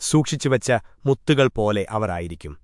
സൂക്ഷിച്ചുവച്ച മുത്തുകൾ പോലെ അവരായിരിക്കും